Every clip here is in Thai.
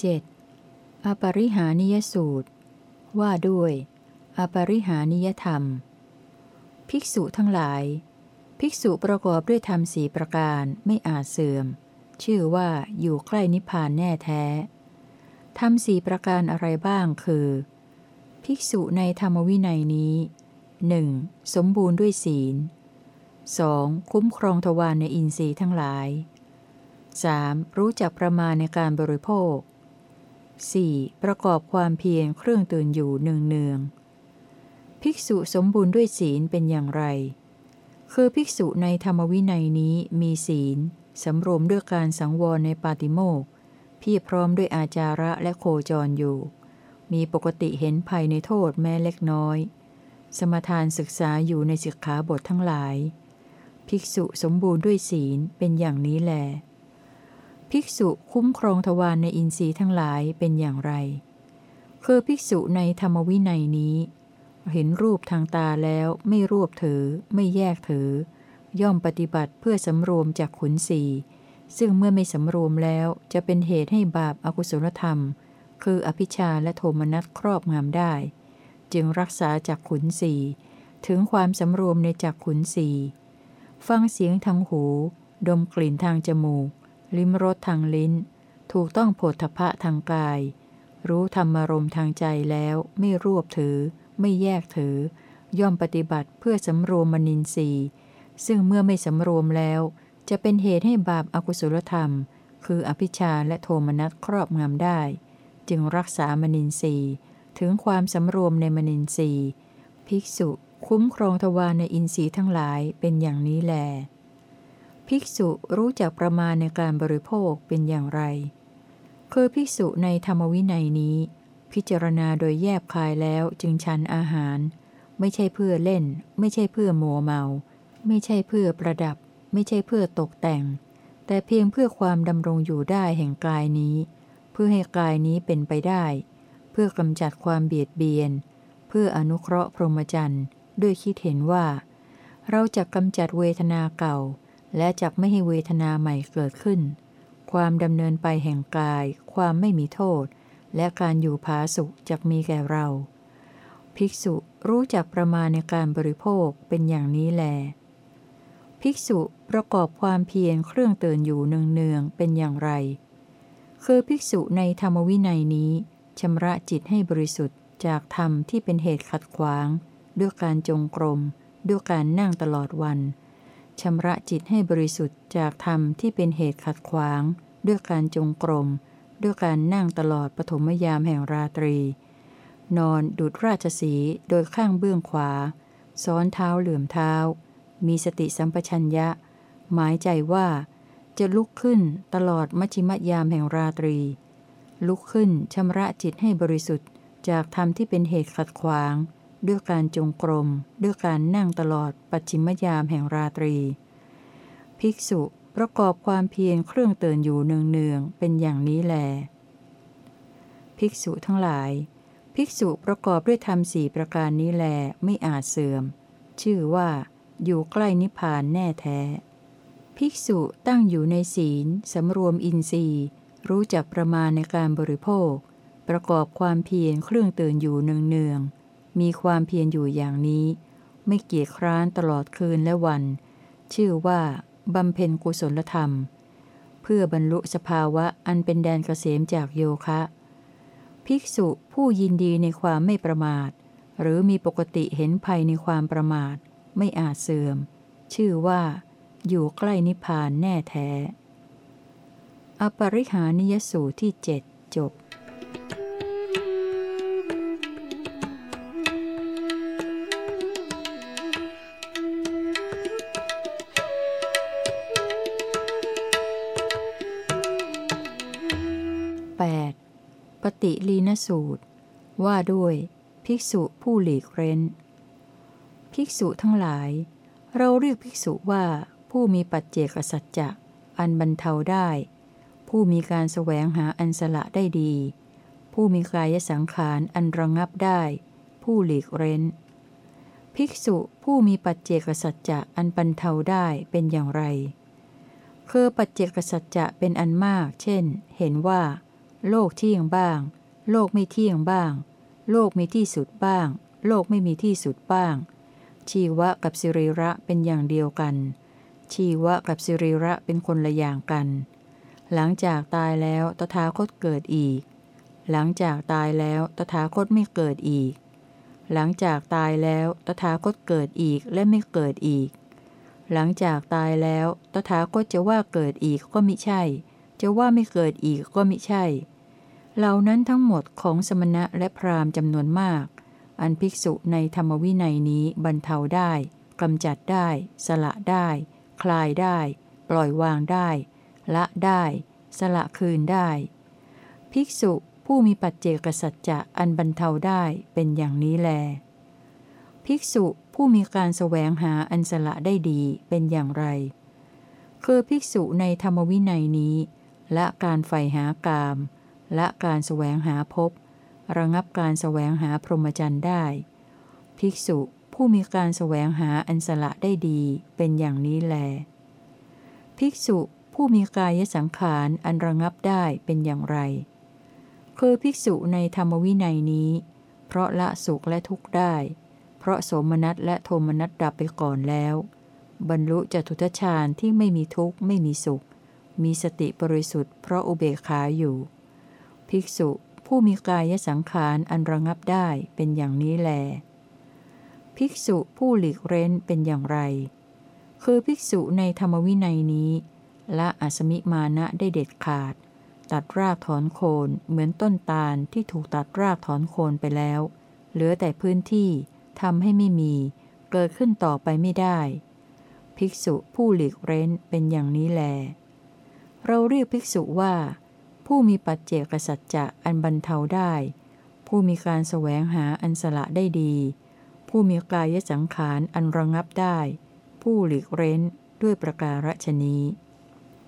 7. อปริหานิยสูตร ว่าด้วย อปริหานิยธรรม ภิกษุทั้งหลาย ภิกษุประกอบด้วยธรรมสีประการไม่อาจเสื่อม ชื่อว่าอยู่ใกล้นิพพานแน่แท้ธรรมสีประการอะไรบ้างคือ ภิกษุในธรรมวินัยนี้ 1. สมบูรณ์ด้วยศีล 2. คุ้มครองทวารในอินทรีย์ทั้งหลาย 3. รู้จักประมาณในการบริโภค 4. ประกอบความเพียรเครื่องตื่นอยู่เนืองเนืองภิกษุสมบูรณ์ด้วยศีลเป็นอย่างไร คือภิกษุในธรรมวินัยนี้มีศีล สำรวมด้วยการสังวรในปาติโมกพี่พร้อมด้วยอาจาระและโคจรอยู่ มีปกติเห็นภัยในโทษแม้เล็กน้อย สมทานศึกษาอยู่ในสิกขาบททั้งหลาย ภิกษุสมบูรณ์ด้วยศีลเป็นอย่างนี้แหล ภิกษุคุ้มครองทวารในอินทรีย์ทั้งหลายเป็นอย่างไร คือภิกษุในธรรมวินัยนี้ เห็นรูปทางตาแล้วไม่รวบถือ ไม่แยกถือ ย่อมปฏิบัติเพื่อสำรวมจากขุนสีซึ่งเมื่อไม่สำรวมแล้วจะเป็นเหตุให้บาปอากุศลธรรม คืออภิชาและโทมนัสครอบงำได้ จึงรักษาจากขุนสีถึงความสำรวมในจากขุนสีฟังเสียงทางหู ดมกลิ่นทางจมูก ลิ้มรสทางลิ้น ถูกต้องโผฏฐพะทางกาย รู้ธรรมรมทางใจแล้วไม่รวบถือ ไม่แยกถือ ย่อมปฏิบัติเพื่อสำรวมมนินทรีย์ ซึ่งเมื่อไม่สำรวมแล้ว จะเป็นเหตุให้บาปอากุศลธรรม คืออภิชาและโทมนัสครอบงำได้ จึงรักษามนินทรีย์ถึงความสำรวมในมนินทรีย์ ภิกษุ คุ้มครองทวารในอินทรีย์ทั้งหลายเป็นอย่างนี้แหล ภิกษุรู้จักประมาณในการบริโภคเป็นอย่างไร คือภิกษุในธรรมวินัยนี้ พิจารณาโดยแยบคายแล้วจึงชันอาหาร ไม่ใช่เพื่อเล่น ไม่ใช่เพื่อมัวเมา ไม่ใช่เพื่อประดับ ไม่ใช่เพื่อตกแต่ง แต่เพียงเพื่อความดำรงอยู่ได้แห่งกายนี้ เพื่อให้กายนี้เป็นไปได้ เพื่อกำจัดความเบียดเบียน เพื่ออนุเคราะห์พรหมจรรย์ด้วยคิดเห็นว่า เราจะกำจัดเวทนาเก่า และจักไม่ให้เวทนาใหม่เกิดขึ้น ความดำเนินไปแห่งกาย ความไม่มีโทษ และการอยู่ผาสุขจักมีแก่เรา ภิกษุรู้จักประมาณในการบริโภคเป็นอย่างนี้แล ภิกษุประกอบความเพียรเครื่องเตือนอยู่เนืองๆเป็นอย่างไร คือภิกษุในธรรมวินัยนี้ชำระจิตให้บริสุทธิ์จากธรรมที่เป็นเหตุขัดขวาง ด้วยการจงกรม ด้วยการนั่งตลอดวัน ชำระจิตให้บริสุทธิ์จากธรรมที่เป็นเหตุขัดขวาง ด้วยการจงกรม ด้วยการนั่งตลอดปฐมยามแห่งราตรี นอนดุดราชสีโดยข้างเบื้องขวา ซ้อนเท้าเหลื่อมเท้า มีสติสัมปชัญญะ หมายใจว่า จะลุกขึ้นตลอดมัชิมยามแห่งราตรี ลุกขึ้นชำระจิตให้บริสุทธิ์จากธรรมที่เป็นเหตุขัดขวาง ด้วยการจงกรม ด้วยการนั่งตลอดปัจฉิมยามแห่งราตรี ภิกษุประกอบความเพียรเครื่องเตือนอยู่เนืองๆเป็นอย่างนี้แล ภิกษุทั้งหลาย ภิกษุประกอบด้วยธรรมสี่ประการนี้แลไม่อาจเสื่อม ชื่อว่า อยู่ใกล้นิพพานแน่แท้ ภิกษุตั้งอยู่ในศีลสำรวมอินทรีย์ รู้จักประมาณในการบริโภค ประกอบความเพียรเครื่องเตือนอยู่เนืองๆ มีความเพียรอยู่อย่างนี้ ไม่เกียจคร้านตลอดคืนและวัน ชื่อว่าบำเพ็ญกุศลธรรม เพื่อบรรลุสภาวะอันเป็นแดนเกษมจากโยคะ ภิกษุผู้ยินดีในความไม่ประมาท หรือมีปกติเห็นภัยในความประมาท ไม่อาจเสื่อม ชื่อว่า อยู่ใกล้นิพพานแน่แท้ อปริหานิยสูที่เจ็ดจบ นสูตร ว่าด้วยภิกษุผู้หลีกเร้น ภิกษุทั้งหลาย เราเรียกภิกษุว่าผู้มีปัจเจกสัจจะอันบรรเทาได้ ผู้มีการแสวงหาอันสละได้ดี ผู้มีกายสังขารอันระงับได้ ผู้หลีกเร้น ภิกษุผู้มีปัจเจกสัจจะอันบรรเทาได้เป็นอย่างไร คือปัจเจกสัจจะเป็นอันมาก เช่น เห็นว่า โลกเที่ยงบ้าง โลกไม่เที่ยงบ้าง โลกมีที่สุดบ้าง โลกไม่มีที่สุดบ้าง ชีวะกับสิริระเป็นอย่างเดียวกัน ชีวะกับสิริระเป็นคนละอย่างกัน หลังจากตายแล้วตถาคตเกิดอีก หลังจากตายแล้วตถาคตไม่เกิดอีก หลังจากตายแล้วตถาคตเกิดอีกและไม่เกิดอีก หลังจากตายแล้วตถาคตจะว่าเกิดอีกก็ไมิใช่ จะว่าไม่เกิดอีกก็ไมิใช่ เหล่านั้นทั้งหมดของสมณะและพราหมณ์จำนวนมาก อันภิกษุในธรรมวินัยนี้บรรเทาได้กำจัดได้ สละได้ คลายได้ ปล่อยวางได้ ละได้ สละคืนได้ ภิกษุผู้มีปัจเจกสัจจะอันบรรเทาได้เป็นอย่างนี้แล ภิกษุผู้มีการแสวงหาอันสละได้ดีเป็นอย่างไร คือภิกษุในธรรมวินัยนี้ละการใฝ่หากาม ละการแสวงหาภพระงับการแสวงหาพรหมจรรย์ได้ ภิกษุผู้มีการแสวงหาอันสละได้ดีเป็นอย่างนี้แล ภิกษุผู้มีกายสังขารอันระงับได้เป็นอย่างไร คือภิกษุในธรรมวินัยนี้ เพราะละสุขและทุกข์ได้ เพราะโสมนัสและโทมนัสดับไปก่อนแล้ว บรรลุจตุทชฌาญที่ไม่มีทุกข์ไม่มีสุข มีสติบริสุทธิ์เพราะอุเบกขาอยู่ ภิกษุผู้มีกายสังขารอันระงับได้เป็นอย่างนี้แล ภิกษุผู้หลีกเร้นเป็นอย่างไร คือภิกษุในธรรมวินัยนี้ละอสมิมานะได้เด็ดขาด ตัดรากถอนโคนเหมือนต้นตาลที่ถูกตัดรากถอนโคนไปแล้ว เหลือแต่พื้นที่ทำให้ไม่มี เกิดขึ้นต่อไปไม่ได้ ภิกษุผู้หลีกเร้นเป็นอย่างนี้แล เราเรียกภิกษุว่า ผู้มีปัจเจกสัจจะอันบรรเทาได้ ผู้มีการแสวงหาอันสละได้ดี ผู้มีกายสังขารอันระงับได้ ผู้หลีกเร้นด้วยประการฉนี้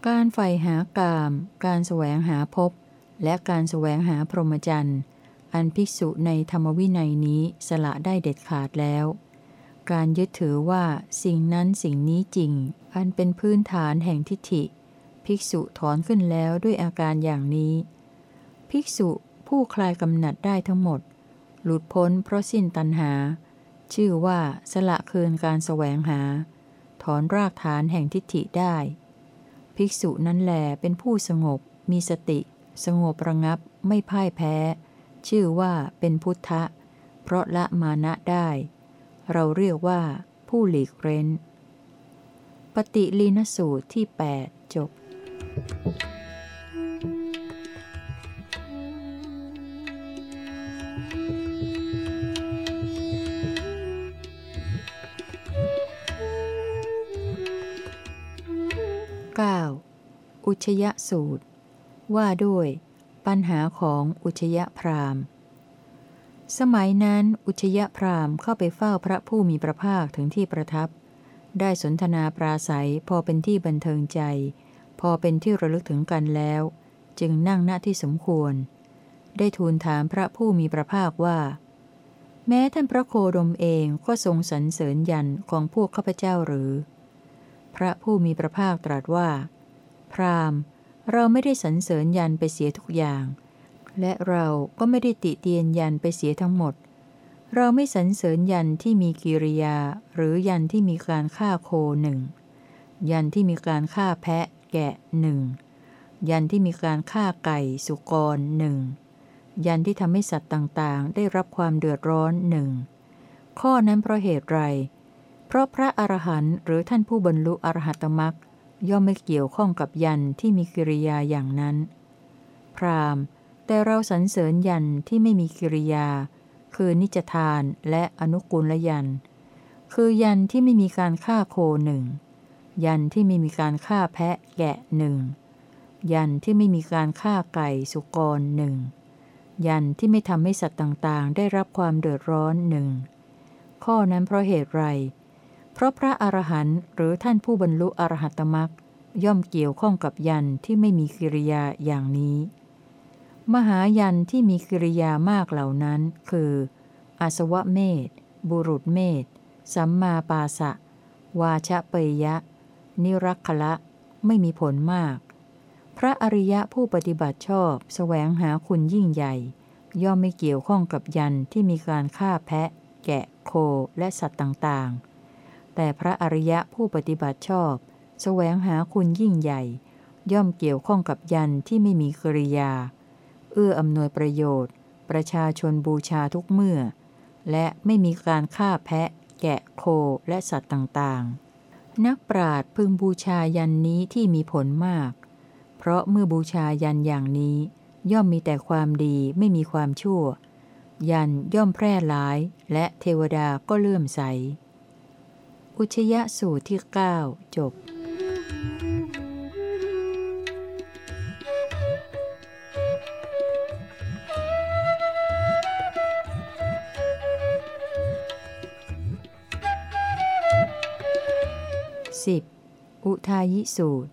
การใฝ่หากาม การแสวงหาภพและการแสวงหาพรหมจรรย์ อันภิกษุในธรรมวินัยนี้สละได้เด็ดขาดแล้ว การยึดถือว่าสิ่งนั้นสิ่งนี้จริง อันเป็นพื้นฐานแห่งทิฏฐิ ภิกษุถอนขึ้นแล้วด้วยอาการอย่างนี้ ภิกษุผู้คลายกำหนัดได้ทั้งหมด หลุดพ้นเพราะสิ้นตัณหา ชื่อว่าสละคืนการแสวงหา ถอนรากฐานแห่งทิฏฐิได้ ภิกษุนั้นแหลเป็นผู้สงบ มีสติ สงบระงับไม่พ่ายแพ้ ชื่อว่าเป็นพุทธะ เพราะละมานะได้ เราเรียกว่าผู้หลีกเร้น ปฏิลีนสูตรที่ 8 จบ 9. อุชยสูตร ว่าด้วย ปัญหาของอุชยพราหมณ์ สมัยนั้นอุชยพราหมณ์เข้าไปเฝ้าพระผู้มีพระภาคถึงที่ประทับ ได้สนทนาปราศัยพอเป็นที่บันเทิงใจ พอเป็นที่ระลึกถึงกันแล้ว จึงนั่งณที่สมควร ได้ทูลถามพระผู้มีพระภาคว่า แม้ท่านพระโคดมเองก็ทรงสรรเสริญยันของพวกข้าพเจ้าหรือ พระผู้มีพระภาคตรัสว่า พรามเราไม่ได้สรรเสริญยันไปเสียทุกอย่าง และเราก็ไม่ได้ติเตียนยันไปเสียทั้งหมด เราไม่สรรเสริญยันที่มีกิริยา หรือยันที่มีการฆ่าโคหนึ่งยันที่มีการฆ่าแพะ แกะหนึ่งยันที่มีการฆ่าไก่สุกรหนึ่งยันที่ทำให้สัตว์ต่างๆ ได้รับความเดือดร้อนหนึ่งข้อนั้นเพราะเหตุไร เพราะพระอรหันต์หรือท่านผู้บรรลุอรหัตมรักย่อมไม่เกี่ยวข้องกับยันที่มีกิริยาอย่างนั้น พรามแต่เราสรรเสริญยันที่ไม่มีกิริยา คือนิจทานและอนุกูลยัน คือยันที่ไม่มีการฆ่าโคหนึ่ง ยันที่ไม่มีการฆ่าแพะแกะหนึ่งยันที่ไม่มีการฆ่าไก่สุกรหนึ่งยันที่ไม่ทำให้สัตว์ต่างๆ ได้รับความเดือดร้อนหนึ่งข้อนั้นเพราะเหตุไร เพราะพระอรหันต์หรือท่านผู้บรรลุอรหัตมรักย่อมเกี่ยวข้องกับยันที่ไม่มีกิริยาอย่างนี้ มหายันที่มีกิริยามากเหล่านั้น คือ อาสวะเมธบุรุษเมธสัมมาปาสะ วาชะเปยยะ นิรักขละไม่มีผลมาก พระอริยะผู้ปฏิบัติชอบแสวงหาคุณยิ่งใหญ่ ย่อมไม่เกี่ยวข้องกับยันที่มีการฆ่าแพะ แกะโคและสัตว์ต่างๆ แต่พระอริยะผู้ปฏิบัติชอบแสวงหาคุณยิ่งใหญ่ ย่อมเกี่ยวข้องกับยันที่ไม่มีกริยา เอื้ออำนวยประโยชน์ ประชาชนบูชาทุกเมื่อ และไม่มีการฆ่าแพะ แกะโคและสัตว์ต่างๆ นักปราดพึงบูชายันนี้ที่มีผลมาก เพราะเมื่อบูชายันอย่างนี้ ย่อมมีแต่ความดีไม่มีความชั่ว ยันย่อมแพร่หลาย และเทวดาก็เลื่อมใส อุชยสูตรที่ 9 จบ 10. อุทายิสูตร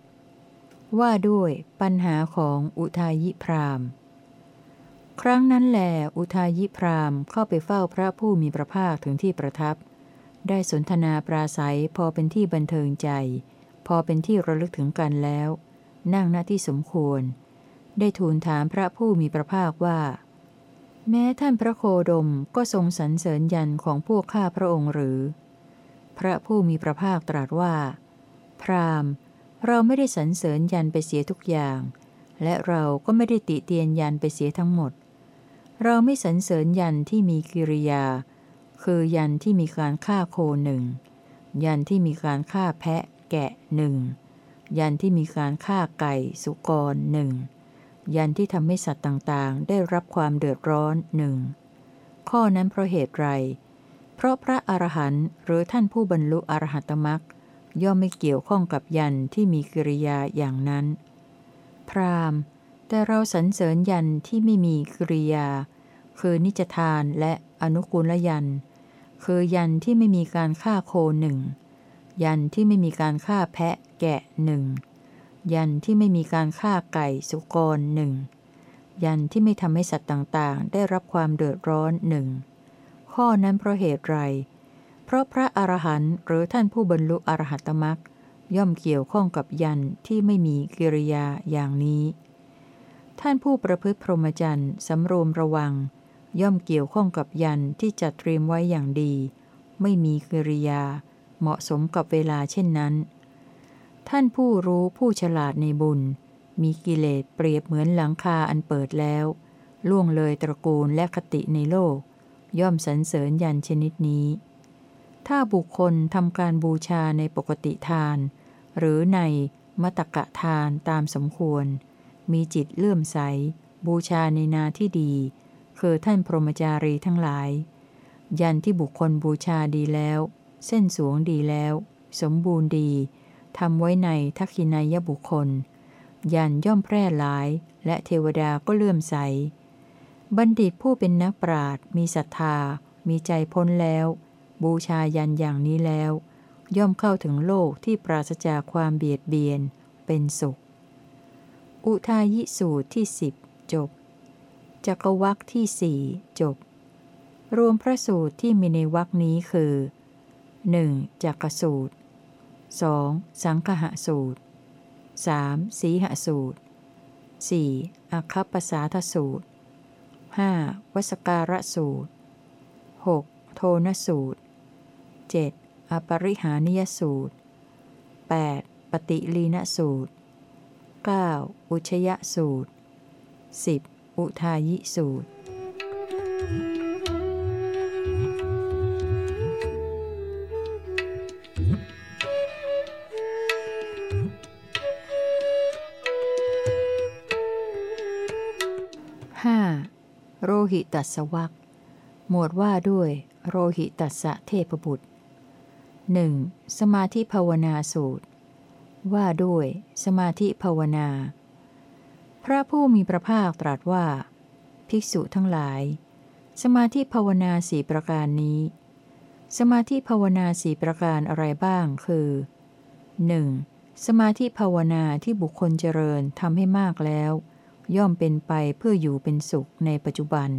ว่าด้วยปัญหาของอุทายิพรามครั้งนั้นแหลอุทายิพรามเข้าไปเฝ้าพระผู้มีพระภาคถึงที่ประทับ ได้สนทนาปราศัยพอเป็นที่บันเทิงใจ พอเป็นที่ระลึกถึงกันแล้ว นั่งหน้าที่สมควร ได้ทูลถามพระผู้มีพระภาคว่า แม้ท่านพระโคดมก็ทรงสรรเสริญยันของพวกข้าพระองค์หรือ พระผู้มีพระภาคตรัสว่า พราหมณ์ เราไม่ได้สรรเสริญยันไปเสียทุกอย่าง และเราก็ไม่ได้ติเตียนยันไปเสียทั้งหมด เราไม่สรรเสริญยันที่มีกิริยา คือยันที่มีการฆ่าโคหนึ่งยันที่มีการฆ่าแพะ แกะหนึ่งยันที่มีการฆ่าไก่สุกรหนึ่งยันที่ทำให้สัตว์ต่างๆ ได้รับความเดือดร้อนหนึ่งข้อนั้นเพราะเหตุไร เพราะพระอรหันต์หรือท่านผู้บรรลุอรหัตมรัก ย่อมไม่เกี่ยวข้องกับยันที่มีกิริยาอย่างนั้น พรามแต่เราสรรเสริญยันที่ไม่มีกิริยา คือนิจทานและอนุกูลยัน คือยันที่ไม่มีการฆ่าโคหนึ่ง ยันที่ไม่มีการฆ่าแพะแกะหนึ่ง ยันที่ไม่มีการฆ่าไก่สุกรหนึ่ง ยันที่ไม่ทำให้สัตว์ต่างๆ ได้รับความเดือดร้อนหนึ่ง ข้อนั้นเพราะเหตุไร เพราะพระอรหันต์หรือท่านผู้บรรลุอรหัตมรักย่อมเกี่ยวข้องกับยันที่ไม่มีกิริยาอย่างนี้ ท่านผู้ประพฤติพรหมจรรย์สำรวมระวัง ย่อมเกี่ยวข้องกับยันที่จัดเตรียมไว้อย่างดี ไม่มีกิริยา เหมาะสมกับเวลาเช่นนั้น ท่านผู้รู้ผู้ฉลาดในบุญ มีกิเลสเปรียบเหมือนหลังคาอันเปิดแล้ว ล่วงเลยตระกูลและคติในโลก ย่อมสรรเสริญยันชนิดนี้ ถ้าบุคคลทำการบูชาในปกติทาน หรือในมตกะทานตามสมควร มีจิตเลื่อมใส บูชาในนาที่ดี คือท่านพรหมจารีทั้งหลาย ยันที่บุคคลบูชาดีแล้ว เส้นสวงดีแล้ว สมบูรณ์ดีทำไว้ในทักขินายบุคคล ยันย่อมแพร่หลาย และเทวดาก็เลื่อมใส บัณฑิตผู้เป็นนักปราดมีศรัทธา มีใจพ้นแล้ว บูชายันอย่างนี้แล้ว ย่อมเข้าถึงโลกที่ปราศจากความเบียดเบียนเป็นสุข อุทายิสูตรที่สิบจบจักวักที่สี่จบ รวมพระสูตรที่มีในวักนี้คือ 1. จักสูตร 2. สังคหสูตร 3. สีหสูตร 4. อัคคปสาทสูตร 5. วสการะสูตร 6. โทนสูตร 7. อปริหานิยสูตร 8. ปฏิลีนสูตร 9. อุชยสูตร 10. อุทายิสูตรห้าโรหิตัสวักหมวดว่าด้วยโรหิตัสะเทพบุตร หนึ่งสมาธิภาวนาสูตร ว่าด้วย สมาธิภาวนา พระผู้มีพระภาคตรัสว่า ภิกษุทั้งหลาย สมาธิภาวนาสี่ประการนี้ สมาธิภาวนาสี่ประการอะไรบ้างคือ 1. สมาธิภาวนาที่บุคคลเจริญทำให้มากแล้ว ย่อมเป็นไปเพื่ออยู่เป็นสุขในปัจจุบัน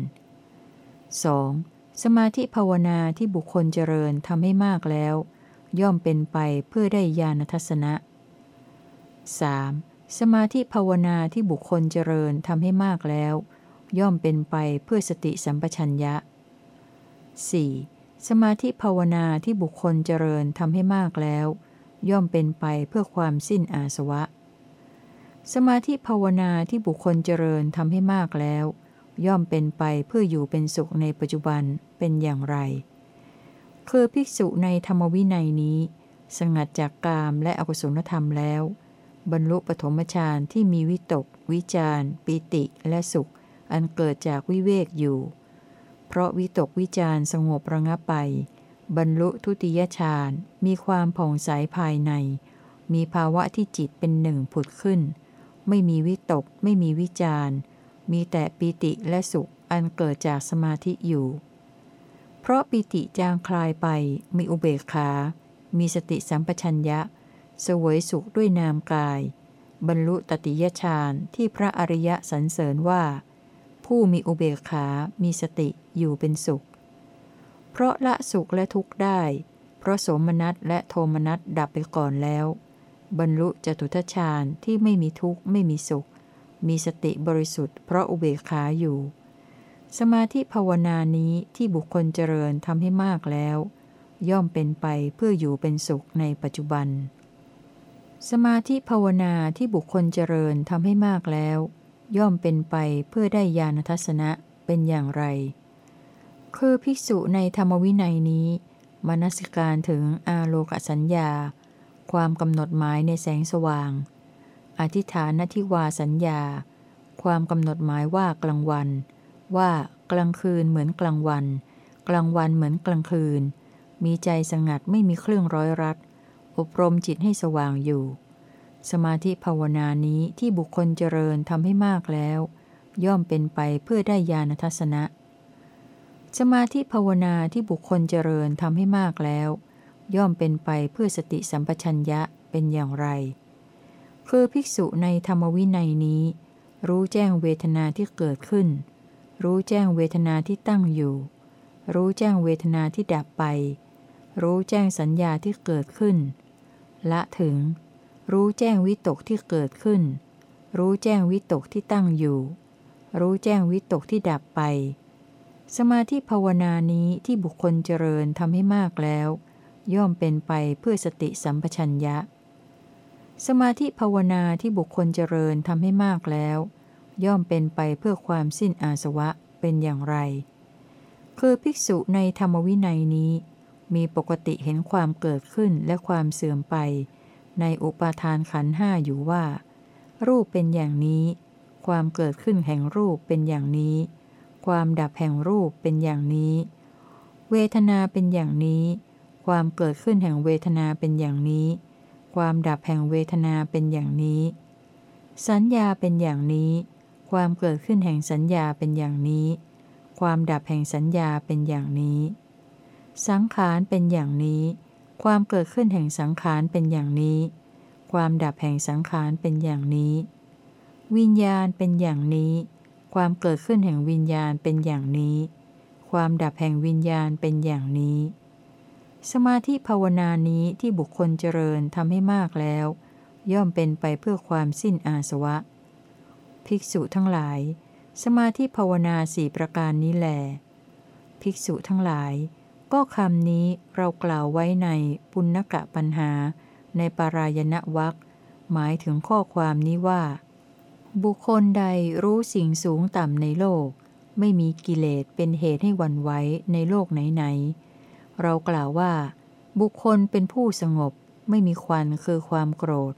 2. สมาธิภาวนาที่บุคคลเจริญทำให้มากแล้ว ย่อมเป็นไปเพื่อได้ญาณทัศนะ 3. สสมาธิภาวนาที่บุคคลเจริญทำให้มากแล้ว ย่อมเป็นไปเพื่อสติสัมปชัญญะ 4. สมาธิภาวนาที่บุคคลเจริญทำให้มากแล้ว ย่อมเป็นไปเพื่อความสิ้นอาสวะ สมาธิภาวนาที่บุคคลเจริญทำให้มากแล้ว ย่อมเป็นไปเพื่ออยู่เป็นสุขในปัจจุบันเป็นอย่างไร คือภิกษุในธรรมวินัยนี้ สงัดจากกามและอกุศลธรรมแล้ว บรรลุปฐมฌานที่มีวิตก วิจารปิติและสุข อันเกิดจากวิเวกอยู่ เพราะวิตกวิจารสงบระงับไป บรรลุทุติยฌานมีความผ่องใสภายใน มีภาวะที่จิตเป็นหนึ่งผุดขึ้น ไม่มีวิตกไม่มีวิจารมีแต่ปิติและสุขอันเกิดจากสมาธิอยู่ เพราะปิติจางคลายไปมีอุเบกขา มีสติสัมปชัญญะสวยสุขด้วยนามกาย บรรลุตติยฌานที่พระอริยะสรรเสริญว่า ผู้มีอุเบกขา มีสติอยู่เป็นสุข เพราะละสุขและทุกข์ได้ เพราะสมนัตและโทมนัตดับไปก่อนแล้ว บรรลุจตุทชาญที่ไม่มีทุกข์ไม่มีสุข มีสติบริสุทธิ์เพราะอุเบกขาอยู่ สมาธิภาวนานี้ที่บุคคลเจริญทำให้มากแล้ว ย่อมเป็นไปเพื่ออยู่เป็นสุขในปัจจุบัน สมาธิภาวนาที่บุคคลเจริญทำให้มากแล้ว ย่อมเป็นไปเพื่อได้ญาณทัศนะเป็นอย่างไร คือภิกษุในธรรมวินัยนี้ มนสิการถึงอาโลกสัญญา ความกำหนดหมายในแสงสว่าง อธิฐานทิวาสัญญา ความกำหนดหมายว่ากลางวัน ว่ากลางคืนเหมือนกลางวัน กลางวันเหมือนกลางคืน มีใจสงัดไม่มีเครื่องร้อยรัด อบรมจิตให้สว่างอยู่ สมาธิภาวนานี้ที่บุคคลเจริญทำให้มากแล้ว ย่อมเป็นไปเพื่อได้ญาณทัศนะ สมาธิภาวนาที่บุคคลเจริญทำให้มากแล้ว ย่อมเป็นไปเพื่อสติสัมปชัญญะเป็นอย่างไร คือภิกษุในธรรมวินัยนี้ รู้แจ้งเวทนาที่เกิดขึ้น รู้แจ้งเวทนาที่ตั้งอยู่ รู้แจ้งเวทนาที่ดับไป รู้แจ้งสัญญาที่เกิดขึ้น ละถึง รู้แจ้งวิตกที่เกิดขึ้น รู้แจ้งวิตกที่ตั้งอยู่ รู้แจ้งวิตกที่ดับไป สมาธิภาวนานี้ที่บุคคลเจริญทำให้มากแล้ว ย่อมเป็นไปเพื่อสติสัมปชัญญะ สมาธิภาวนาที่บุคคลเจริญทำให้มากแล้ว ย่อมเป็นไปเพื่อความสิ้นอาสวะเป็นอย่างไร คือภิกษุในธรรมวินัยนี้ มีปกติเห็นความเกิดขึ้นและความเสื่อมไป ในอุปาทานขันห้าอยู่ว่า รูปเป็นอย่างนี้ ความเกิดขึ้นแห่งรูปเป็นอย่างนี้ ความดับแห่งรูปเป็นอย่างนี้ เวทนาเป็นอย่างนี้ ความเกิดขึ้นแห่งเวทนาเป็นอย่างนี้ ความดับแห่งเวทนาเป็นอย่างนี้ สัญญาเป็นอย่างนี้ ความเกิดขึ้นแห่งสัญญาเป็นอย่างนี้ ความดับแห่งสัญญาเป็นอย่างนี้ สังขารเป็นอย่างนี้ ความเกิดขึ้นแห่งสังขารเป็นอย่างนี้ ความดับแห่งสังขารเป็นอย่างนี้ วิญญาณเป็นอย่างนี้ ความเกิดขึ้นแห่งวิญญาณเป็นอย่างนี้ ความดับแห่งวิญญาณเป็นอย่างนี้ สมาธิภาวนานี้ที่บุคคลเจริญทำให้มากแล้ว ย่อมเป็นไปเพื่อความสิ้นอาสวะ ภิกษุทั้งหลาย สมาธิภาวนาสี่ประการนี้แหลภิกษุทั้งหลาย ก็คำนี้เรากล่าวไว้ในปุณกะปัญหา ในปารายณวักหมายถึงข้อความนี้ว่า บุคคลใดรู้สิ่งสูงต่ำในโลก ไม่มีกิเลสเป็นเหตุให้วันไหวในโลกไหนๆเรากล่าวว่า บุคคลเป็นผู้สงบ ไม่มีควันคือความโกรธ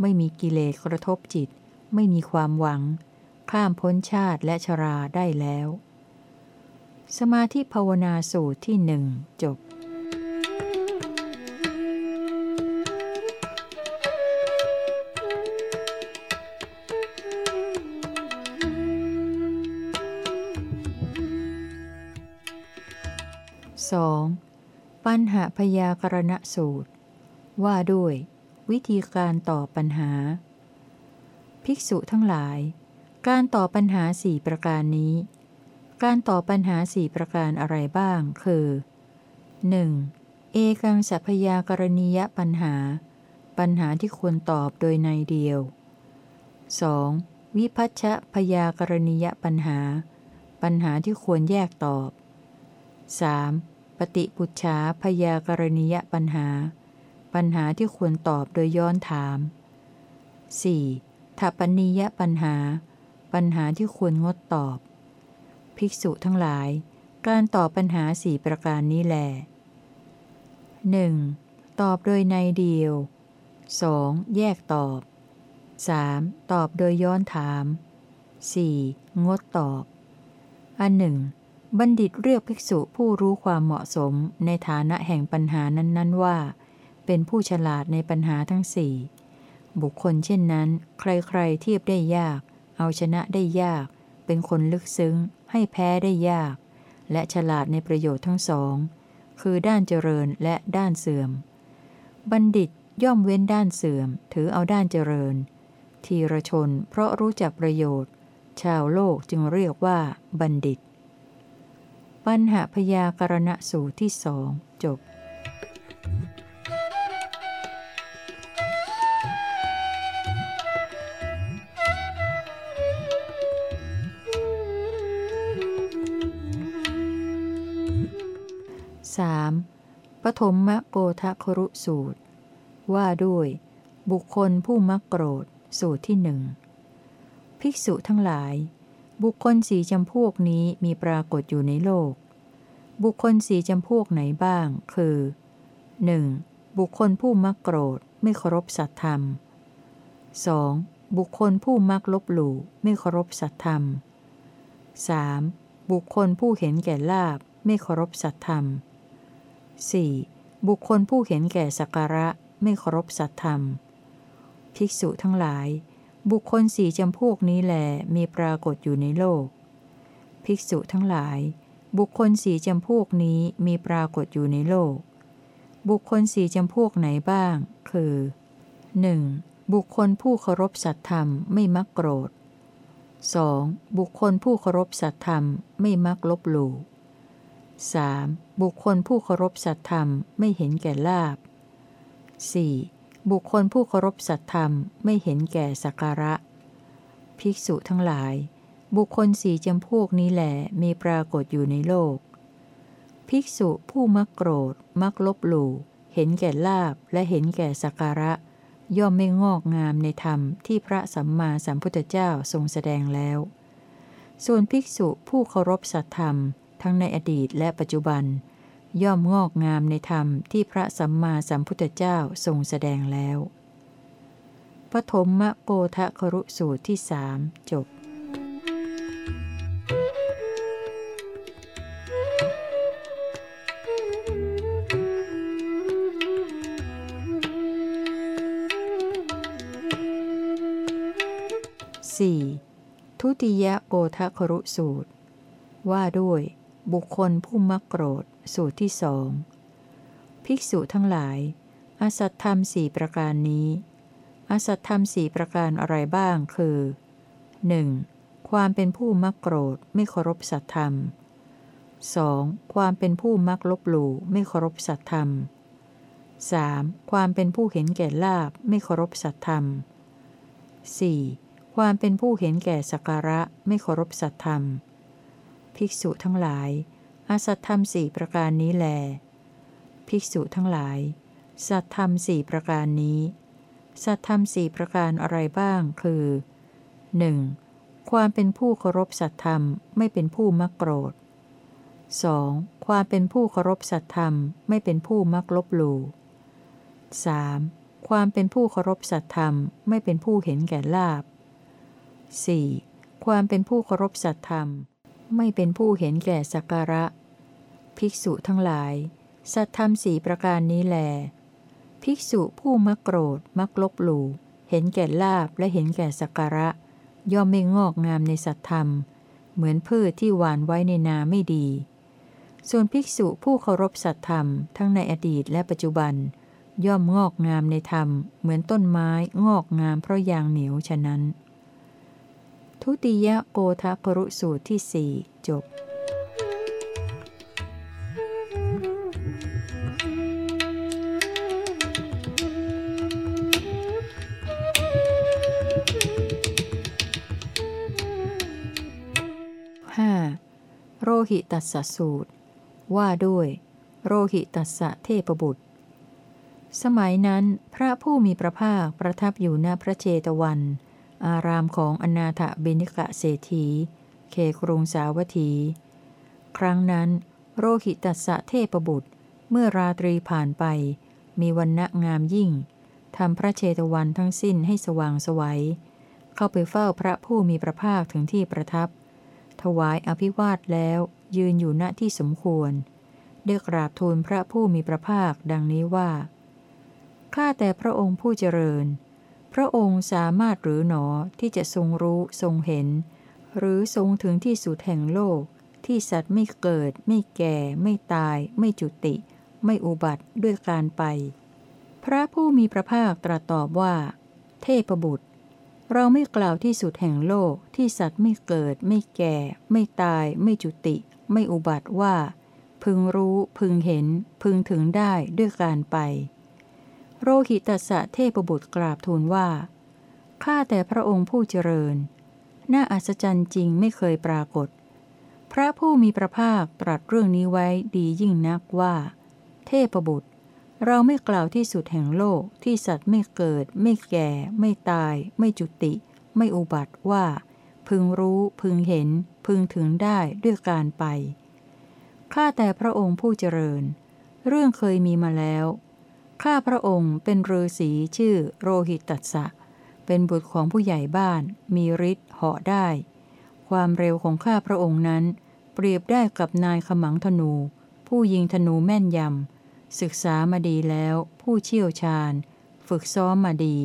ไม่มีกิเลสกระทบจิต ไม่มีความหวัง ข้ามพ้นชาติและชราได้แล้ว สมาธิภาวนาสูตรที่หนึ่งจบสองปัญหาพยากรณสูตร ว่าด้วย วิธีการตอบปัญหา ภิกษุทั้งหลาย การตอบปัญหาสี่ประการนี้ การตอบปัญหาสี่ประการอะไรบ้าง คือ 1. เอกังสัพยากรณียปัญหา ปัญหาที่ควรตอบโดยในเดียว 2. วิพัชชพยากรณียปัญหา ปัญหาที่ควรแยกตอบ 3. ปฏิปุจฉาพยากรณียปัญหา ปัญหาที่ควรตอบโดยย้อนถาม 4. ทัปนิยปัญหา ปัญหาที่ควรงดตอบ ภิกษุทั้งหลาย การตอบปัญหาสี่ประการนี้แหล 1. ตอบโดยในเดียว 2. แยกตอบ 3. ตอบโดยย้อนถาม 4. งดตอบ อันหนึ่ง บัณฑิตเรียกภิกษุผู้รู้ความเหมาะสมในฐานะแห่งปัญหานั้น ๆ ว่า เป็นผู้ฉลาดในปัญหาทั้งสี่ บุคคลเช่นนั้น ใครๆเทียบได้ยาก เอาชนะได้ยาก เป็นคนลึกซึ้ง ให้แพ้ได้ยาก และฉลาดในประโยชน์ทั้งสอง คือด้านเจริญและด้านเสื่อม บัณฑิตย่อมเว้นด้านเสื่อม ถือเอาด้านเจริญ ทีรชนเพราะรู้จักประโยชน์ ชาวโลกจึงเรียกว่าบัณฑิต ปัญหาพยากรณสูตรที่สองจบ 3. ปฐมมโกทะครุสูตร ว่าด้วย บุคคลผู้มักโกรธ สูตรที่หนึ่งภิกษุทั้งหลาย บุคคลสีจำพวกนี้มีปรากฏอยู่ในโลก บุคคลสีจำพวกไหนบ้าง คือ 1. บุคคลผู้มักโกรธไม่เคารพสัตธรรม 2. บุคคลผู้มักลบหลู่ไม่เคารพสัตธรรม 3. บุคคลผู้เห็นแก่ลาบไม่เคารพสัตธรรม 4. บุคคลผู้เห็นแก่สักการะไม่เคารพสัตธรรม ภิกษุทั้งหลาย บุคคลสี่จำพวกนี้แหลมีปรากฏอยู่ในโลก ภิกษุทั้งหลาย บุคคลสี่จำพวกนี้มีปรากฏอยู่ในโลก บุคคลสี่จำพวกไหนบ้าง คือ 1. บุคคลผู้เคารพสัตธรรมไม่มักโกรธ 2. บุคคลผู้เคารพสัตธรรมไม่มักลบหลู่ 3. บุคคลผู้เคารพสัตธรรมไม่เห็นแก่ลาบ 4. บุคคลผู้เคารพสัตธรรมไม่เห็นแก่สักการะ ภิกษุทั้งหลาย บุคคลสี่จำพวกนี้แหลมีปรากฏอยู่ในโลก ภิกษุผู้มักโกรธ มักลบหลู่เห็นแก่ลาบและเห็นแก่สักการะ ย่อมไม่งอกงามในธรรมที่พระสัมมาสัมพุทธเจ้าทรงแสดงแล้ว ส่วนภิกษุผู้เคารพสัตธรรม ทั้งในอดีตและปัจจุบัน ย่อมงอกงามในธรรมที่พระสัมมาสัมพุทธเจ้าทรงแสดงแล้วปฐมมโกทะครุสูตรที่สามจบ 4. ทุติยโกทะครุสูตร ว่าด้วย บุคคลผู้มักโกรธ สูตรที่สอง ภิกษุทั้งหลาย อสัตธรรมสี่ประการนี้ อสัตธรรมสี่ประการอะไรบ้างคือ 1. ความเป็นผู้มักโกรธไม่เคารพสัตธรรม 2. ความเป็นผู้มักลบหลู่ไม่เคารพสัตธรรม 3. ความเป็นผู้เห็นแก่ลาบไม่เคารพสัตธรรม 4. ความเป็นผู้เห็นแก่สักการะไม่เคารพสัตธรรม ภิกษุทั้งหลายอาสัตธรรมสี่ประการนี้แล ภิกษุทั้งหลาย สัตธรรมสี่ประการนี้ สัตธรรมสี่ประการอะไรบ้าง คือ 1. ความเป็นผู้เคารพสัตธรรมไม่เป็นผู้มักโกรธ 2. ความเป็นผู้เคารพสัตธรรมไม่เป็นผู้มักลบหลู่ 3. ความเป็นผู้เคารพสัตธรรมไม่เป็นผู้เห็นแก่ลาบ 4. ความเป็นผู้เคารพสัตธรรม ไม่เป็นผู้เห็นแก่สักการะ ภิกษุทั้งหลาย สัตธรรมสี่ประการนี้แล ภิกษุผู้มักโกรธมักลบหลู่เห็นแก่ลาบและเห็นแก่สักการะ ย่อมไม่งอกงามในสัตธรรม เหมือนพืชที่หวานไว้ในนาไม่ดี ส่วนภิกษุผู้เคารพสัตธรรมทั้งในอดีตและปัจจุบัน ย่อมงอกงามในธรรม เหมือนต้นไม้งอกงามเพราะยางเหนียวฉะนั้น ทุติยโกทพรุสูตรที่สี่จบห้าโรหิตัสสูตร ว่าด้วย โรหิตัสเทพบุตร สมัยนั้นพระผู้มีพระภาคประทับอยู่ณพระเจตวัน อารามของอนาถบิณิกะเศรษฐีเคกรุงสาวัตถี ครั้งนั้น โรหิตัสะเทพบุตร เมื่อราตรีผ่านไป มีวันณะงามยิ่งทำพระเชตวันทั้งสิ้นให้สว่างสวัย เข้าไปเฝ้าพระผู้มีพระภาคถึงที่ประทับ ถวายอภิวาทแล้วยืนอยู่ณที่สมควรได้กราบทูลพระผู้มีพระภาคดังนี้ว่า ข้าแต่พระองค์ผู้เจริญ พระองค์สามารถหรือหนอที่จะทรงรู้ทรงเห็น หรือทรงถึงที่สุดแห่งโลก ที่สัตว์ไม่เกิด ไม่แก่ ไม่ตาย ไม่จุติ ไม่อุบัติด้วยการไป พระผู้มีพระภาคตรัสตอบว่า เทพบุตร เราไม่กล่าวที่สุดแห่งโลก ที่สัตว์ไม่เกิด ไม่แก่ ไม่ตาย ไม่จุติ ไม่อุบัติว่า พึงรู้พึงเห็น พึงถึงได้ด้วยการไป โรหิตสะเทพบุตรกราบทูลว่า ข้าแต่พระองค์ผู้เจริญ น่าอัศจรรย์จริงไม่เคยปรากฏ พระผู้มีพระภาคตรัสเรื่องนี้ไว้ดียิ่งนักว่า เทพบุตร เราไม่กล่าวที่สุดแห่งโลกที่สัตว์ไม่เกิด ไม่แก่ ไม่ตาย ไม่จุติ ไม่อุบัติว่า พึงรู้ พึงเห็น พึงถึงได้ด้วยการไป ข้าแต่พระองค์ผู้เจริญ เรื่องเคยมีมาแล้ว ข้าพระองค์เป็นฤาษีชื่อโรหิตตัสสะ เป็นบุตรของผู้ใหญ่บ้าน มีฤทธิ์เหาะได้ ความเร็วของข้าพระองค์นั้น เปรียบได้กับนายขมังธนู ผู้ยิงธนูแม่นยำ ศึกษามาดีแล้ว ผู้เชี่ยวชาญ ฝึกซ้อมมาดี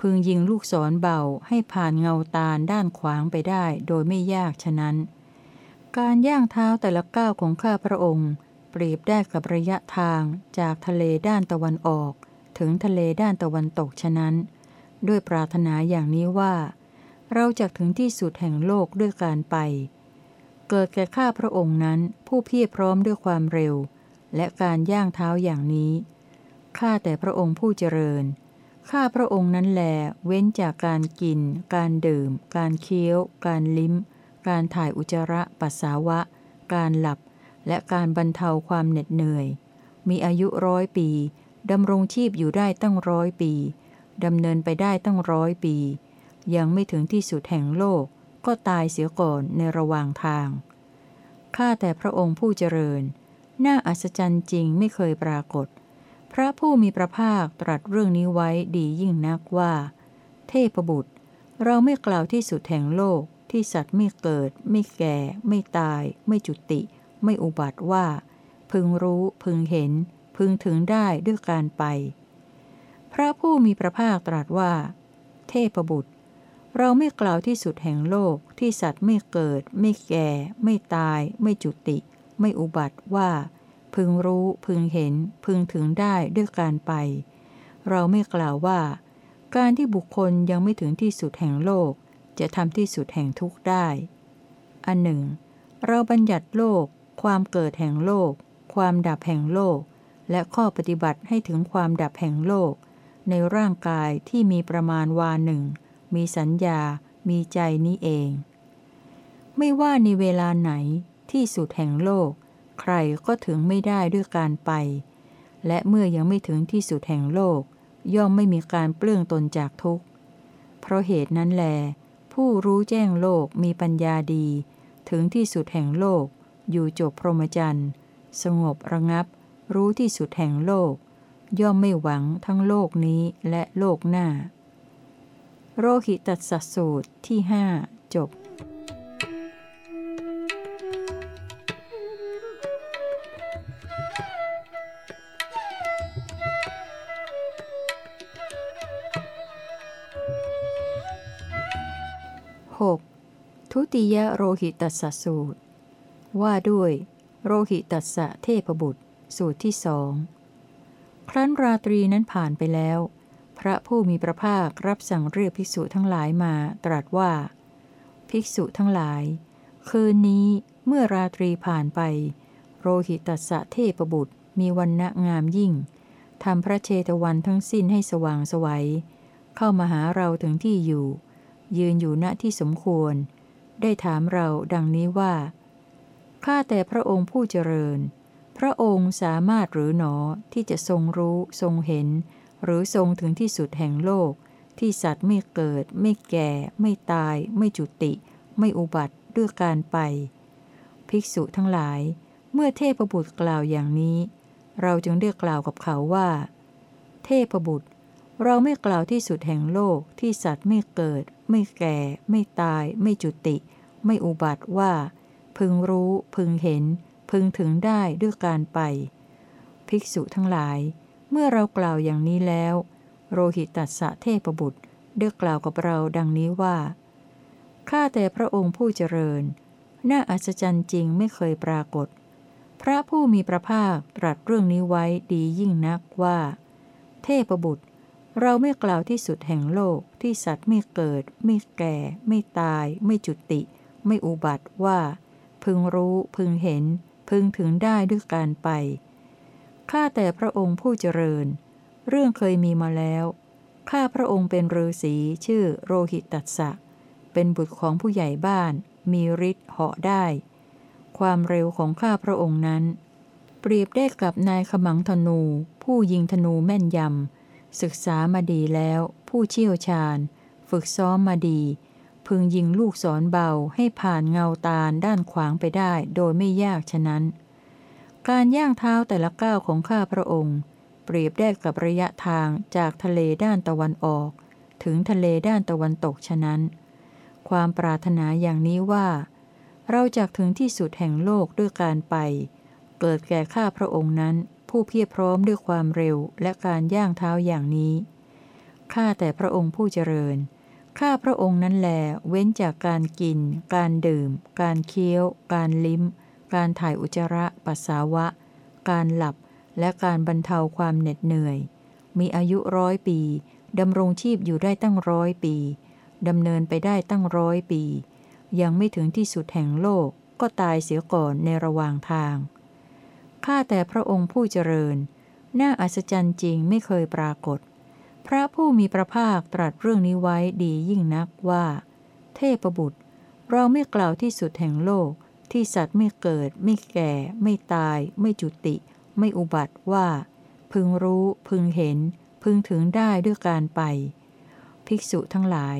พึงยิงลูกศรเบาให้ผ่านเงาตาลด้านขวางไปได้โดยไม่ยากฉะนั้น การย่างเท้าแต่ละก้าวของข้าพระองค์ เปรียบได้กับระยะทางจากทะเลด้านตะวันออก ถึงทะเลด้านตะวันตกฉะนั้น ด้วยปรารถนาอย่างนี้ว่า เราจะถึงที่สุดแห่งโลกด้วยการไป เกิดแก่ข้าพระองค์นั้นผู้เพียรพร้อมด้วยความเร็ว และการย่างเท้าอย่างนี้ข้าแต่พระองค์ผู้เจริญข้าพระองค์นั้นแลเว้นจากการกิน การดื่ม การเคี้ยว การลิ้ม การถ่ายอุจจาระปัสสาวะ การหลับ และการบรรเทาความเหน็ดเหนื่อย มีอายุร้อยปี ดำรงชีพอยู่ได้ตั้งร้อยปี ดำเนินไปได้ตั้งร้อยปี ยังไม่ถึงที่สุดแห่งโลก ก็ตายเสียก่อนในระหว่างทาง ข้าแต่พระองค์ผู้เจริญ น่าอัศจรรย์จริงไม่เคยปรากฏ พระผู้มีพระภาคตรัสเรื่องนี้ไว้ดียิ่งนักว่า เทพบุตร เราไม่กล่าวที่สุดแห่งโลกที่สัตว์ไม่เกิด ไม่แก่ ไม่ตาย ไม่จุติ ไม่อุบัติว่า พึงรู้พึงเห็น พึงถึงได้ด้วยการไป พระผู้มีพระภาคตรัสว่า เทพบุตร เราไม่กล่าวที่สุดแห่งโลกที่สัตว์ไม่เกิด ไม่แก่ ไม่ตาย ไม่จุติ ไม่อุบัติว่า พึงรู้พึงเห็น พึงถึงได้ด้วยการไป เราไม่กล่าวว่า การที่บุคคลยังไม่ถึงที่สุดแห่งโลกจะทำที่สุดแห่งทุกข์ได้ อันหนึ่ง เราบัญญัติโลก ความเกิดแห่งโลก ความดับแห่งโลก และข้อปฏิบัติให้ถึงความดับแห่งโลก ในร่างกายที่มีประมาณวาหนึ่ง มีสัญญา มีใจนี้เอง ไม่ว่าในเวลาไหนที่สุดแห่งโลก ใครก็ถึงไม่ได้ด้วยการไป และเมื่อยังไม่ถึงที่สุดแห่งโลก ย่อมไม่มีการเปลื้องตนจากทุกข์ เพราะเหตุนั้นแล ผู้รู้แจ้งโลกมีปัญญาดี ถึงที่สุดแห่งโลก อยู่จบพรหมจรรย์ สงบระงับ รู้ที่สุดแห่งโลก ย่อมไม่หวังทั้งโลกนี้และโลกหน้า โรหิตัสสูตรที่หจบ 6. ทุติยโรหิตัสสูตร ว่าด้วยโรหิตัสะเทพบุตร สูตรที่สองครั้นราตรีนั้นผ่านไปแล้ว พระผู้มีพระภาครับสั่งเรียกภิกษุทั้งหลายมาตรัสว่า ภิกษุทั้งหลาย คืนนี้เมื่อราตรีผ่านไป โรหิตัสะเทพบุตรมีวันณะงามยิ่งทำพระเชตวันทั้งสิ้นให้สว่างสวัย เข้ามาหาเราถึงที่อยู่ ยืนอยู่ณที่สมควร ได้ถามเราดังนี้ว่า ข้าแต่พระองค์ผู้เจริญ พระองค์สามารถหรือหนอที่จะทรงรู้ทรงเห็น หรือทรงถึงที่สุดแห่งโลก ที่สัตว์ไม่เกิด ไม่แก่ ไม่ตาย ไม่จุติ ไม่อุบัติด้วยการไป ภิกษุทั้งหลาย เมื่อเทพบุตรกล่าวอย่างนี้ เราจึงเรียกกล่าวกับเขาว่า เทพบุตร เราไม่กล่าวที่สุดแห่งโลกที่สัตว์ไม่เกิด ไม่แก่ ไม่ตาย ไม่จุติ ไม่อุบัติว่า พึงรู้ พึงเห็น พึงถึงได้ด้วยการไป ภิกษุทั้งหลาย เมื่อเรากล่าวอย่างนี้แล้ว โรหิตัสสะเทพบุตรได้กล่าวกับเราดังนี้ว่า ข้าแต่พระองค์ผู้เจริญ น่าอัศจรรย์จริงไม่เคยปรากฏ พระผู้มีพระภาคตรัสเรื่องนี้ไว้ดียิ่งนักว่า เทพบุตร เราไม่กล่าวที่สุดแห่งโลกที่สัตว์ไม่เกิด ไม่แก่ ไม่ตาย ไม่จุติ ไม่อุบัติว่า พึงรู้พึงเห็น พึงถึงได้ด้วยการไป ข้าแต่พระองค์ผู้เจริญ เรื่องเคยมีมาแล้ว ข้าพระองค์เป็นฤาษีชื่อโรหิตตัสสะ เป็นบุตรของผู้ใหญ่บ้าน มีฤทธิ์เหาะได้ ความเร็วของข้าพระองค์นั้น เปรียบได้กับนายขมังธนู ผู้ยิงธนูแม่นยำศึกษามาดีแล้ว ผู้เชี่ยวชาญ ฝึกซ้อมมาดี พึงยิงลูกศรเบาให้ผ่านเงาตาลด้านขวางไปได้โดยไม่ยากฉะนั้น การย่างเท้าแต่ละก้าวของข้าพระองค์ เปรียบได้กับระยะทางจากทะเลด้านตะวันออก ถึงทะเลด้านตะวันตกฉะนั้น ความปรารถนาอย่างนี้ว่า เราจะถึงที่สุดแห่งโลกด้วยการไป เกิดแก่ข้าพระองค์นั้น ผู้เพียรพร้อมด้วยความเร็วและการย่างเท้าอย่างนี้ข้าแต่พระองค์ผู้เจริญ ข้าพระองค์นั้นแล เว้นจากการกิน การดื่ม การเคี้ยว การลิ้ม การถ่ายอุจจาระปัสสาวะ การหลับ และการบรรเทาความเหน็ดเหนื่อย มีอายุร้อยปี ดำรงชีพอยู่ได้ตั้งร้อยปี ดำเนินไปได้ตั้งร้อยปี ยังไม่ถึงที่สุดแห่งโลก ก็ตายเสียก่อนในระหว่างทาง ข้าแต่พระองค์ผู้เจริญ น่าอัศจรรย์จริงไม่เคยปรากฏ พระผู้มีพระภาคตรัสเรื่องนี้ไว้ดียิ่งนักว่า เทพบุตร เราไม่กล่าวที่สุดแห่งโลก ที่สัตว์ไม่เกิด ไม่แก่ ไม่ตาย ไม่จุติ ไม่อุบัติว่า พึงรู้ พึงเห็น พึงถึงได้ด้วยการไป ภิกษุทั้งหลาย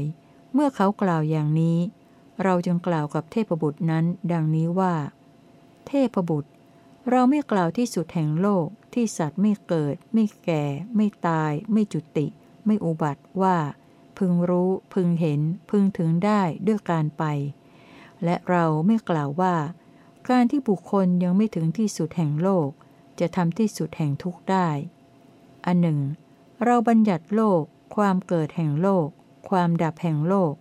เมื่อเขากล่าวอย่างนี้ เราจึงกล่าวกับเทพบุตรนั้น ดังนี้ว่า เทพบุตร เราไม่กล่าวที่สุดแห่งโลก ที่สัตว์ไม่เกิด ไม่แก่ ไม่ตาย ไม่จุติ ไม่อุบัติว่า พึงรู้พึงเห็นพึงถึงได้ด้วยการไป และเราไม่กล่าวว่า การที่บุคคลยังไม่ถึงที่สุดแห่งโลก จะทำที่สุดแห่งทุกได้ อันหนึ่ง เราบัญญัติโลก ความเกิดแห่งโลก ความดับแห่งโลก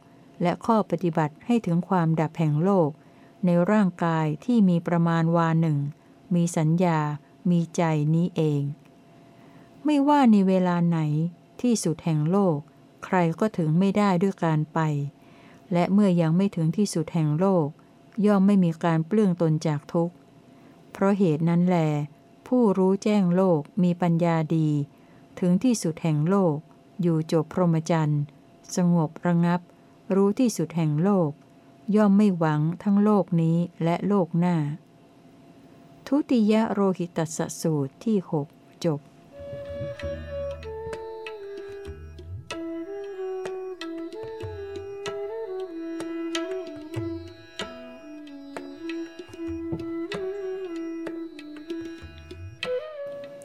และข้อปฏิบัติให้ถึงความดับแห่งโลก ในร่างกายที่มีประมาณวาหนึ่ง มีสัญญา มีใจนี้เองไม่ว่าในเวลาไหน ที่สุดแห่งโลก ใครก็ถึงไม่ได้ด้วยการไป และเมื่อยังไม่ถึงที่สุดแห่งโลก ย่อมไม่มีการเปลื้องตนจากทุกข์ เพราะเหตุนั้นแลผู้รู้แจ้งโลกมีปัญญาดี ถึงที่สุดแห่งโลก อยู่จบพรหมจรรย์สงบระงับ รู้ที่สุดแห่งโลก ย่อมไม่หวังทั้งโลกนี้และโลกหน้า ทุติยโรหิตัสสสูตรที่หกจบ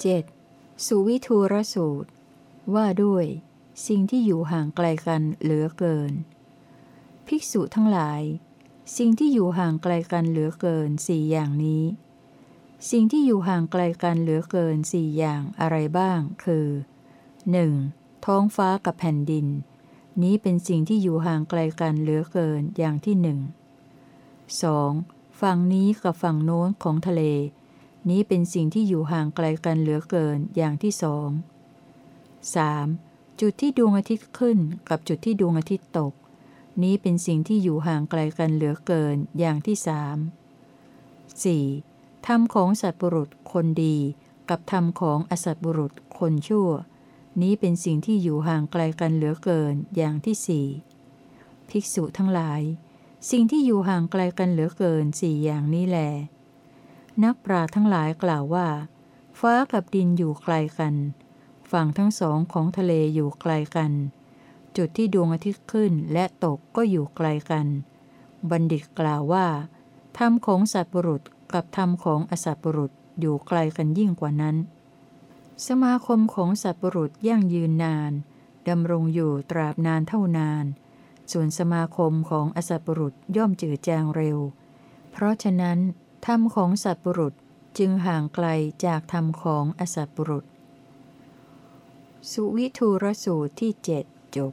7. สุวิทูรสูตร ว่าด้วย สิ่งที่อยู่ห่างไกลกันเหลือเกิน ภิกษุทั้งหลาย สิ่งที่อยู่ห่างไกลกันเหลือเกินสี่อย่างนี้ สิ่งที่อยู่ห่างไกลกันเหลือเกินสี่อย่างอะไรบ้าง คือ 1. ท้องฟ้ากับแผ่นดิน นี้เป็นสิ่งที่อยู่ห่างไกลกันเหลือเกินอย่างที่หนึ่ง 2. ฝั่งนี้กับฝั่งโน้นของทะเล นี้เป็นสิ่งที่อยู่ห่างไกลกันเหลือเกินอย่างที่สอง 3. จุดที่ดวงอาทิตย์ขึ้นกับจุดที่ดวงอาทิตย์ตก นี้เป็นสิ่งที่อยู่ห่างไกลกันเหลือเกินอย่างที่สาม 4. ธรรมของสัตว์บุรุษคนดี กับธรรมของอสัตว์บุรุษคนชั่ว นี้เป็นสิ่งที่อยู่ห่างไกลกันเหลือเกินอย่างที่สี่ภิกษุทั้งหลาย สิ่งที่อยู่ห่างไกลกันเหลือเกินสี่อย่างนี้แหล นักปราทั้งหลายกล่าวว่า ฟ้ากับดินอยู่ไกลกัน ฝั่งทั้งสองของทะเลอยู่ไกลกัน จุดที่ดวงอาทิตย์ขึ้นและตกก็อยู่ไกลกัน บัณฑิตกล่าวว่าธรรมของสัตว์บุรุษกับธรรมของอสัตว์บุรุษอยู่ไกลกันยิ่งกว่านั้น สมาคมของสัตว์บุรุษยั่งยืนนานดำรงอยู่ตราบนานเท่านาน ส่วนสมาคมของอสัตว์บุรุษย่อมจืดจางเร็ว เพราะฉะนั้น ธรรมของสัตบุรุษจึงห่างไกลจากธรรมของอสัตบุรุษ สุวิทูรสูตรที่เจ็ดจบ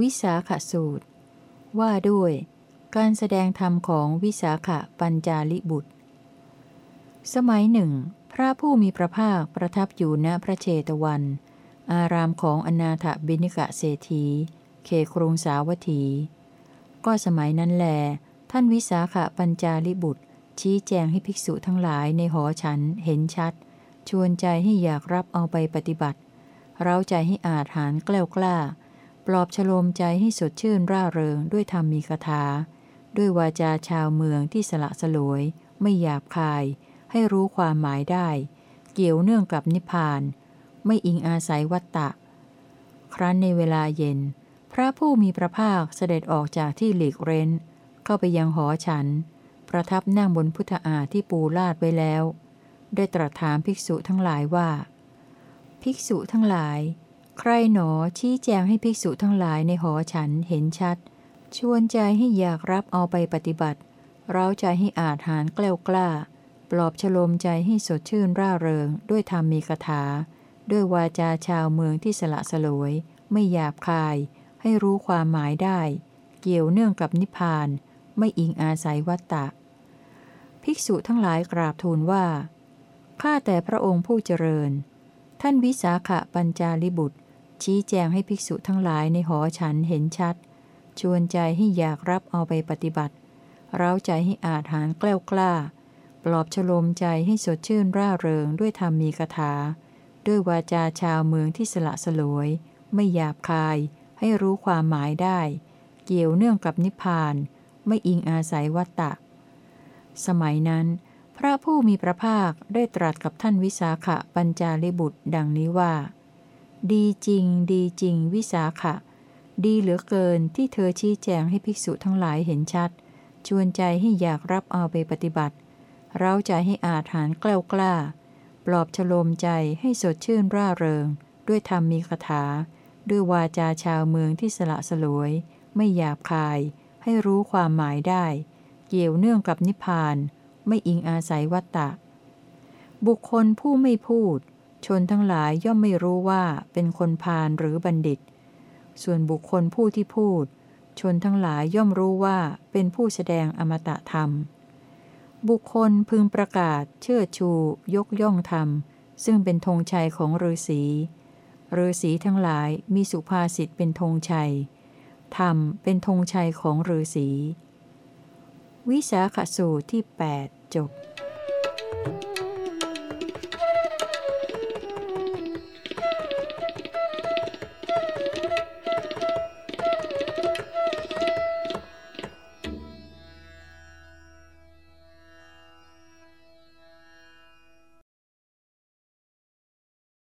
วิสาขสูตร ว่าด้วย การแสดงธรรมของวิสาขปัญจาลิบุตร สมัยหนึ่ง พระผู้มีพระภาคประทับอยู่ณพระเชตวัน อารามของอนาถบิณิกะเศรษฐีเขครุงสาวัตถี ก็สมัยนั้นแล ท่านวิสาขปัญจาลิบุตร ชี้แจงให้ภิกษุทั้งหลายในหอฉันเห็นชัด ชวนใจให้อยากรับเอาไปปฏิบัติ เร้าใจให้อาจหารแกล้วกล้า ปลอบฉโลมใจให้สดชื่นร่าเริงด้วยธรรมมีคาถา ด้วยวาจาชาวเมืองที่สละสลวย ไม่หยาบคาย ให้รู้ความหมายได้ เกี่ยวเนื่องกับนิพพาน ไม่อิงอาศัยวัตตะ ครั้นในเวลาเย็น พระผู้มีพระภาคเสด็จออกจากที่หลีกเร้น เข้าไปยังหอฉัน ประทับนั่งบนพุทธาที่ปูลาดไว้แล้ว ได้ตรัสถามภิกษุทั้งหลายว่า ภิกษุทั้งหลาย ใครหนอชี้แจงให้ภิกษุทั้งหลายในหอฉันเห็นชัด ชวนใจให้อยากรับเอาไปปฏิบัติ เร้าใจให้อาจหารแกล้วกล้า ปลอบฉโลมใจให้สดชื่นร่าเริง ด้วยธรรมมีคาถา ด้วยวาจาชาวเมืองที่สละสลวย ไม่หยาบคาย ให้รู้ความหมายได้ เกี่ยวเนื่องกับนิพพาน ไม่อิงอาศัยวัตตะ ภิกษุทั้งหลายกราบทูลว่า ข้าแต่พระองค์ผู้เจริญ ท่านวิสาขปัญจาลิบุตร ชี้แจงให้ภิกษุทั้งหลายในหอฉันเห็นชัด ชวนใจให้อยากรับเอาไปปฏิบัติ เร้าใจให้อาจหารแกล้วกล้าป ลอบฉโลมใจให้สดชื่นร่าเริงด้วยธรรมมีคาถา ด้วยวาจาชาวเมืองที่สละสลวย ไม่หยาบคาย ให้รู้ความหมายได้ เกี่ยวเนื่องกับนิพพาน ไม่อิงอาศัยวัตตะ สมัยนั้น พระผู้มีพระภาคได้ตรัสกับท่านวิสาขะปัญจาลิบุตร ดังนี้ว่า ดีจริง ดีจริง วิสาขะ ดีเหลือเกินที่เธอชี้แจงให้ภิกษุทั้งหลายเห็นชัด ชวนใจให้อยากรับเอาไปปฏิบัติเเร้าใจให้อาจหารแกล้วกล้า ปลอบฉโลมใจให้สดชื่นร่าเริง ด้วยธรรมมีคาถา ด้วยวาจาชาวเมืองที่สละสลวย ไม่หยาบคาย ให้รู้ความหมายได้ เกี่ยวเนื่องกับนิพพาน ไม่อิงอาศัยวัตตะ บุคคลผู้ไม่พูด ชนทั้งหลายย่อมไม่รู้ว่าเป็นคนพาลหรือบัณฑิต ส่วนบุคคลผู้ที่พูด ชนทั้งหลายย่อมรู้ว่าเป็นผู้แสดงอมตะธรรม บุคคลพึงประกาศ เชื่อชู ยกย่องธรรม ซึ่งเป็นธงชัยของฤาษีฤาษีทั้งหลายมีสุภาษิตเป็นธงชัย ธรรมเป็นธงชัยของฤาษี วิสาขสูตรที่ 8 จบ